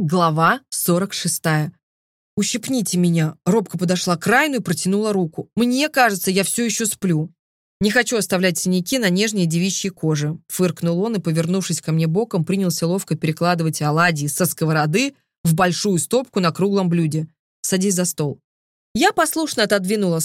Глава 46. «Ущипните меня!» Робко подошла к Райну и протянула руку. «Мне кажется, я все еще сплю». «Не хочу оставлять синяки на нежней девичьей коже», фыркнул он и, повернувшись ко мне боком, принялся ловко перекладывать оладьи со сковороды в большую стопку на круглом блюде. «Садись за стол». Я послушно отодвинула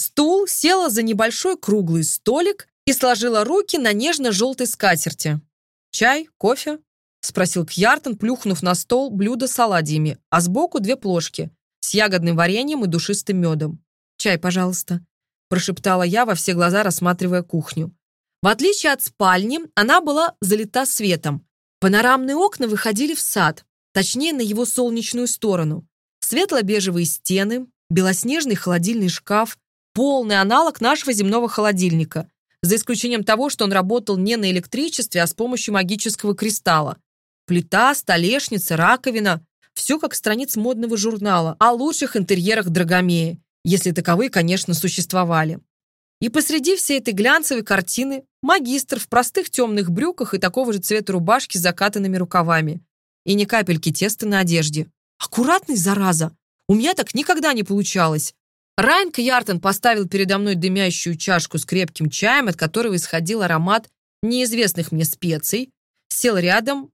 стул, села за небольшой круглый столик и сложила руки на нежно-желтой скатерти. «Чай? Кофе?» — спросил Кьяртон, плюхнув на стол блюдо с оладьями, а сбоку две плошки с ягодным вареньем и душистым медом. «Чай, пожалуйста», — прошептала я во все глаза, рассматривая кухню. В отличие от спальни, она была залита светом. Панорамные окна выходили в сад, точнее, на его солнечную сторону. Светло-бежевые стены, белоснежный холодильный шкаф, полный аналог нашего земного холодильника, за исключением того, что он работал не на электричестве, а с помощью магического кристалла. Плита, столешница, раковина. Все как страниц модного журнала о лучших интерьерах Драгомея, если таковые, конечно, существовали. И посреди всей этой глянцевой картины магистр в простых темных брюках и такого же цвета рубашки с закатанными рукавами. И ни капельки теста на одежде. Аккуратный, зараза! У меня так никогда не получалось. Райан Кьяртон поставил передо мной дымящую чашку с крепким чаем, от которого исходил аромат неизвестных мне специй, сел рядом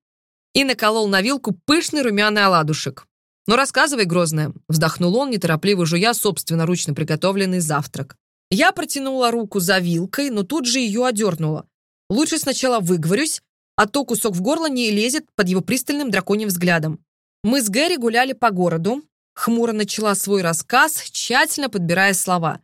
и наколол на вилку пышный румяный оладушек. «Ну, рассказывай, грозная», — вздохнул он, неторопливо жуя собственноручно приготовленный завтрак. Я протянула руку за вилкой, но тут же ее одернула. Лучше сначала выговорюсь, а то кусок в горло не лезет под его пристальным драконьим взглядом. Мы с Гэри гуляли по городу. Хмуро начала свой рассказ, тщательно подбирая слова.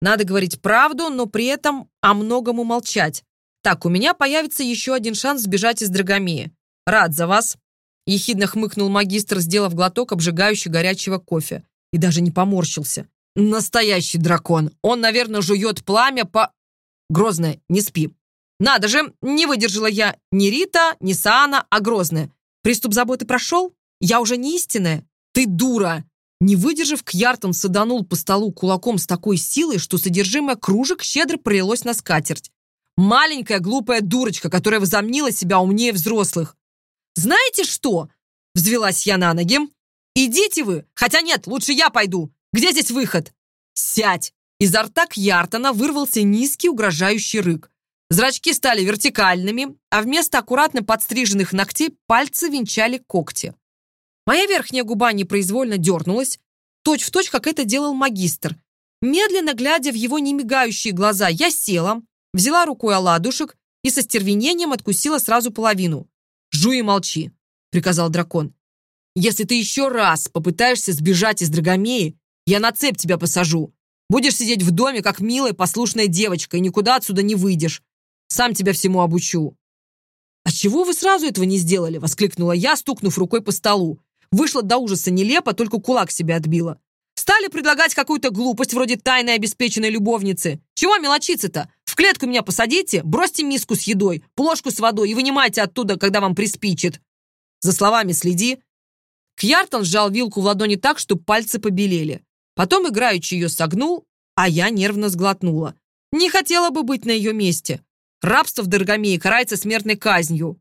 Надо говорить правду, но при этом о многом умолчать. Так, у меня появится еще один шанс сбежать из Драгомея. «Рад за вас!» — ехидно хмыкнул магистр, сделав глоток обжигающего горячего кофе. И даже не поморщился. «Настоящий дракон! Он, наверное, жует пламя по...» Грозное. не спи!» «Надо же! Не выдержала я ни Рита, ни Саана, а грозное. Приступ заботы прошел? Я уже не истинная? Ты дура!» Не выдержав, Кьяртон саданул по столу кулаком с такой силой, что содержимое кружек щедро пролилось на скатерть. Маленькая глупая дурочка, которая возомнила себя умнее взрослых. «Знаете что?» — взвелась я на ноги. «Идите вы! Хотя нет, лучше я пойду! Где здесь выход?» «Сядь!» Изо рта Кьяртона вырвался низкий угрожающий рык. Зрачки стали вертикальными, а вместо аккуратно подстриженных ногтей пальцы венчали когти. Моя верхняя губа непроизвольно дернулась, точь в точь, как это делал магистр. Медленно глядя в его немигающие глаза, я села, взяла рукой оладушек и со стервенением откусила сразу половину. Жуй и молчи», — приказал дракон. «Если ты еще раз попытаешься сбежать из Драгомеи, я на цепь тебя посажу. Будешь сидеть в доме, как милая послушная девочка, и никуда отсюда не выйдешь. Сам тебя всему обучу». «А чего вы сразу этого не сделали?» — воскликнула я, стукнув рукой по столу. Вышла до ужаса нелепо, только кулак себе отбила. «Стали предлагать какую-то глупость вроде тайной обеспеченной любовницы. Чего мелочиться-то? В клетку меня посадите, бросьте миску с едой, плошку с водой и вынимайте оттуда, когда вам приспичит. За словами следи». Кьяртон сжал вилку в ладони так, что пальцы побелели. Потом играючи ее согнул, а я нервно сглотнула. Не хотела бы быть на ее месте. Рабство в Дорогомее карается смертной казнью.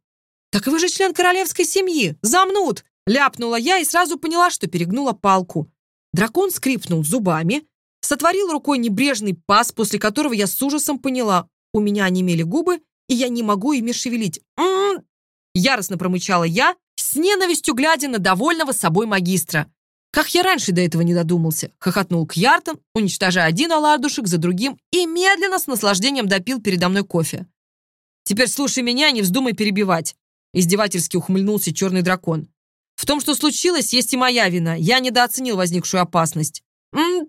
«Так вы же член королевской семьи! Замнут!» Ляпнула я и сразу поняла, что перегнула палку. Дракон скрипнул зубами, Сотворил рукой небрежный пас, после которого я с ужасом поняла, у меня онемели губы, и я не могу ими шевелить. М -м -м Яростно промычала я, с ненавистью глядя на довольного собой магистра. «Как я раньше до этого не додумался!» — хохотнул Кьяртон, уничтожая один оладушек за другим и медленно с наслаждением допил передо мной кофе. «Теперь слушай меня, не вздумай перебивать!» — издевательски ухмыльнулся черный дракон. «В том, что случилось, есть и моя вина. Я недооценил возникшую опасность. М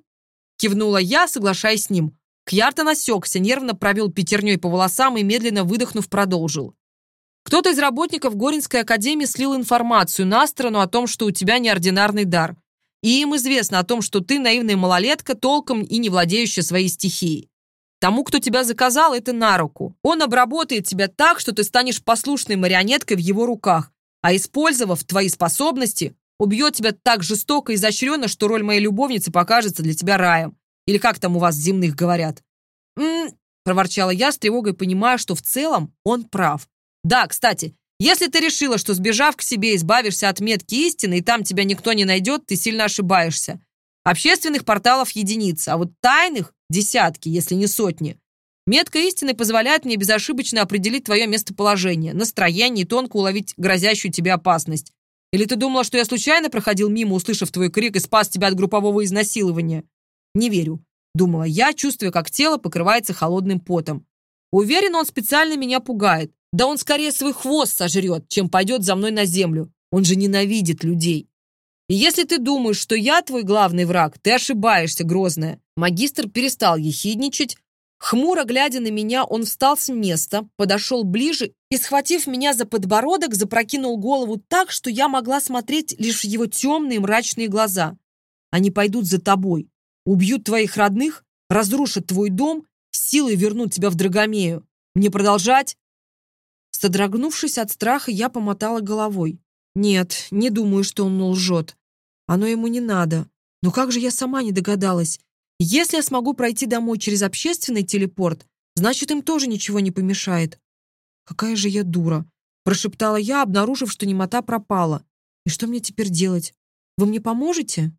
Кивнула я, соглашаясь с ним. Кьяртон насекся, нервно провел пятерней по волосам и, медленно выдохнув, продолжил. «Кто-то из работников Горинской академии слил информацию на сторону о том, что у тебя неординарный дар. И им известно о том, что ты наивная малолетка, толком и не владеющая своей стихией. Тому, кто тебя заказал, это на руку. Он обработает тебя так, что ты станешь послушной марионеткой в его руках, а использовав твои способности, убьет тебя так жестоко и изощренно, что роль моей любовницы покажется для тебя раем. Или как там у вас земных говорят?» «М-м-м», проворчала я с тревогой, понимая, что в целом он прав. «Да, кстати, Если ты решила, что сбежав к себе, избавишься от метки истины, и там тебя никто не найдет, ты сильно ошибаешься. Общественных порталов единицы, а вот тайных – десятки, если не сотни. Метка истины позволяет мне безошибочно определить твое местоположение, Или ты думала, что я случайно проходил мимо, услышав твой крик, и спас тебя от группового изнасилования? Не верю. Думала я, чувствуя, как тело покрывается холодным потом. Уверен, он специально меня пугает. Да он скорее свой хвост сожрет, чем пойдет за мной на землю. Он же ненавидит людей. И если ты думаешь, что я твой главный враг, ты ошибаешься, грозная. Магистр перестал ехидничать, Хмуро глядя на меня, он встал с места, подошел ближе и, схватив меня за подбородок, запрокинул голову так, что я могла смотреть лишь в его темные мрачные глаза. «Они пойдут за тобой, убьют твоих родных, разрушат твой дом, силой вернут тебя в Драгомею. Мне продолжать?» Содрогнувшись от страха, я помотала головой. «Нет, не думаю, что он лжет. Оно ему не надо. Но как же я сама не догадалась? Если я смогу пройти домой через общественный телепорт, значит, им тоже ничего не помешает. Какая же я дура, прошептала я, обнаружив, что немота пропала. И что мне теперь делать? Вы мне поможете?